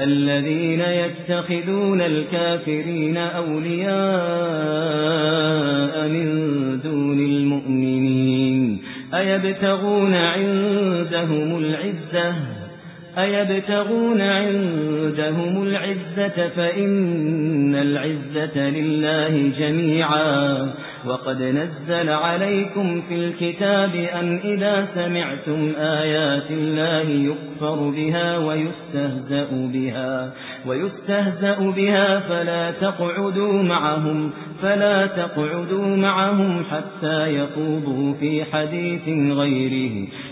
الذين يتخذون الكافرين أولياء من دون المؤمنين أيبتغون عندهم العزة؟ أيبتغون عندهم العزة فإن العزة لله جميعا وقد نزل عليكم في الكتاب أن إذا سمعتم آيات الله يكفر بها ويستهزأ بها ويستهزأ بها فلا تقعدوا معهم فلا تقعدوا معهم حتى يقوضوا في حديث غيره.